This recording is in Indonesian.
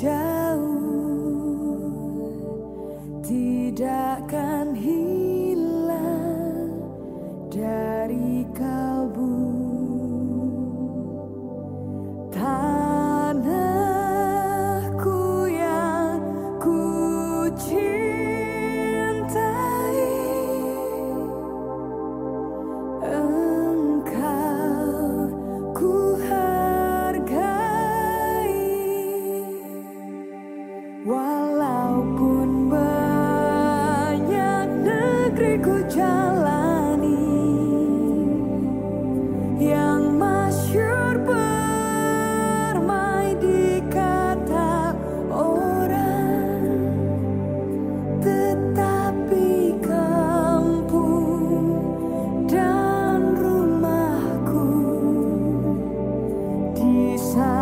jauh tidak akan hilang Walaupun banyak negeriku jalani Yang masyur bermain di kata orang Tetapi kampung dan rumahku di sana.